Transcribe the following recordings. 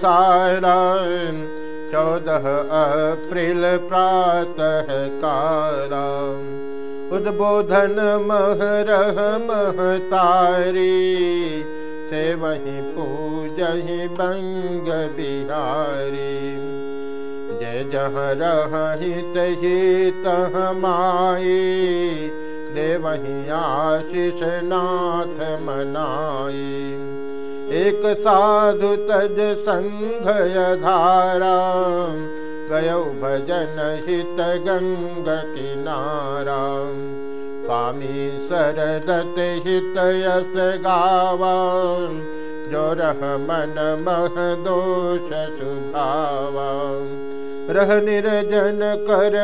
साल चौदह अप्रैल प्रातः उद्बोधन महरह महतारी से वही पूजहि बंग बिहारी जय जह रहित हित माई देवही आशीष नाथ मनाई एक साधु तज संघ धारा गय भजन हित किनारा। स्वामी सरदत हित यस गावा। जो रह मन मह दोष सुभावा। रह निर्जन कर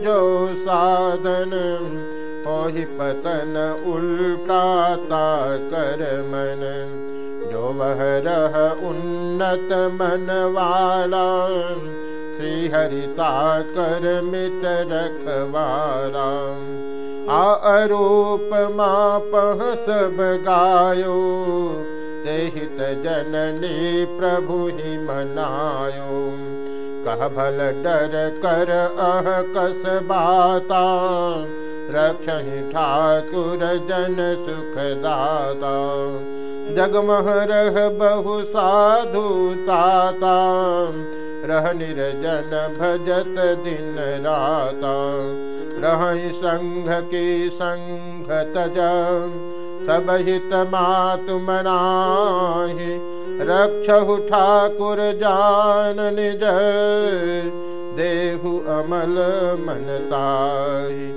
जो साधन होहि पतन उल्टाता कर मन जो वह रह उन्नत मन वाला श्री हरिता कर मित रखवाला। आ अरूप मापह सब गायो। देहित जननी प्रभु ही मनायो कह भल डर कर अह कस बाता। रक्ष ठाकुर जन सुखदाता जगमह रह बहु साधु ताता। रह निर्जन भजत दिन राता। रह संघ की संघ तज। सब हित मातु मनाहि रक्षहु ठाकुर जान निज देहु अमल मनताही।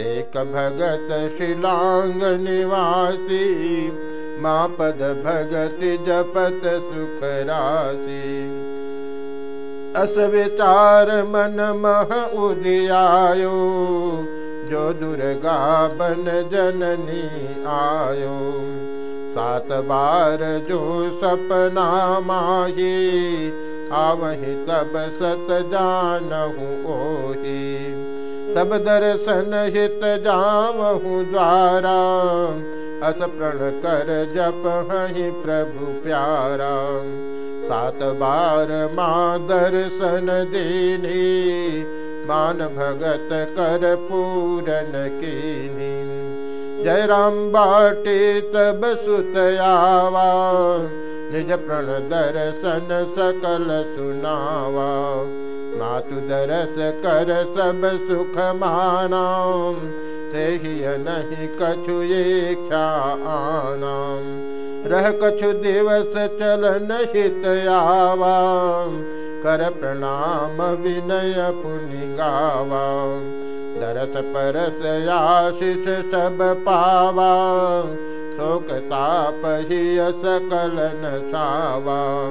एक भगत शिलांग निवासी, माँ पद भगत जपत सुख राशि। अस विचार मन मह उदियायो जो दुर्गा बन जननी आयो। सात बार जो सपना माही, आवही तब सत जानहु ओही। तब दर्शन हित जामहु द्वारा, अस प्रण कर जप हहि प्रभु प्यारा। सात बार माँ दर्शन दीनी मान भगत कर पूरन कीनी जय राम बाटे तब सुतयावा निज प्रण दर्शन सकल सुनावा। मातु दरस कर सब सुख माना नहीं कछु इच्छा आना रह कछु दिवस चलन हित कर प्रणाम विनय पुनि गावा। दरस परस आशीष सब पावा। शोक ताप ही सकल नशावा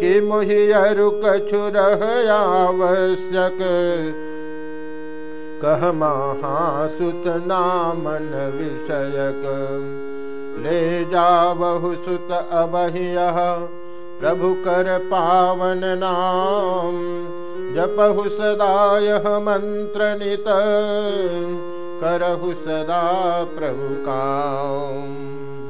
कि मुहियरु कछु रह आवश्यक। कह महासुत नामन विषयक। ले जावहु सुत अबहिय प्रभु कर पावन नाम जपहु सदाय मंत्र नित करहु सदा प्रभु काम।